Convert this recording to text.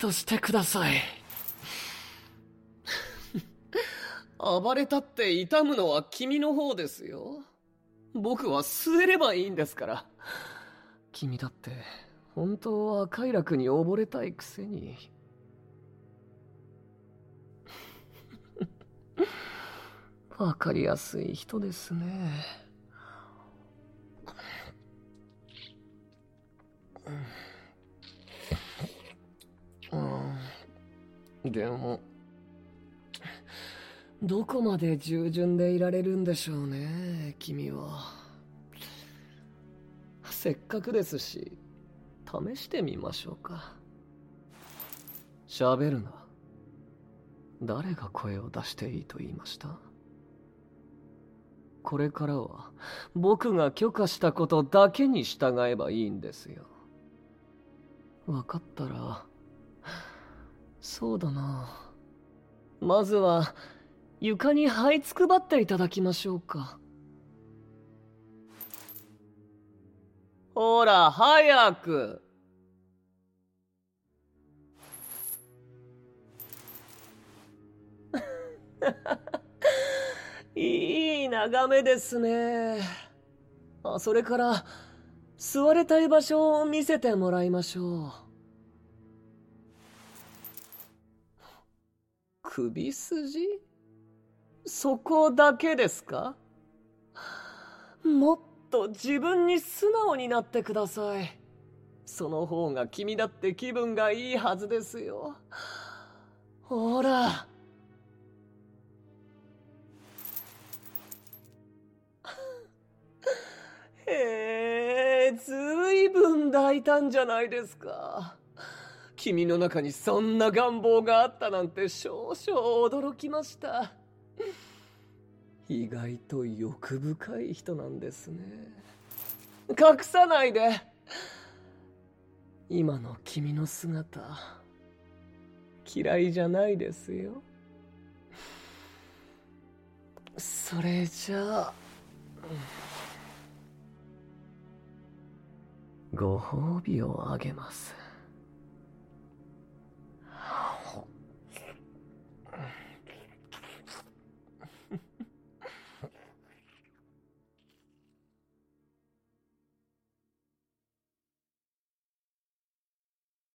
としてください。暴れたって痛むのは君の方ですよ。僕は吸えればいいんですから。君だって、本当は快楽に溺れたいくせに。わかりやすい人ですね。うん、でも、どこまで従順でいられるんでしょうね、君は。せっかくですし、試してみましょうか。喋るな。誰が声を出していいと言いました？これからは僕が許可したことだけに従えばいいんですよ。分かったら、そうだな。まずは、床に這いつくばっていただきましょうか。ほら、早く。いい眺めですね。あ、それから、座れたい場所を見せてもらいましょう。首筋？そこだけですか？もっと自分に素直になってください。その方が君だって気分がいいはずですよ。ほら。へえ、ずいぶん大胆じゃないですか。君の中にそんな願望があったなんて少々驚きました。意外と欲深い人なんですね。隠さないで。今の君の姿、嫌いじゃないですよ。それじゃあ、ご褒美をあげます。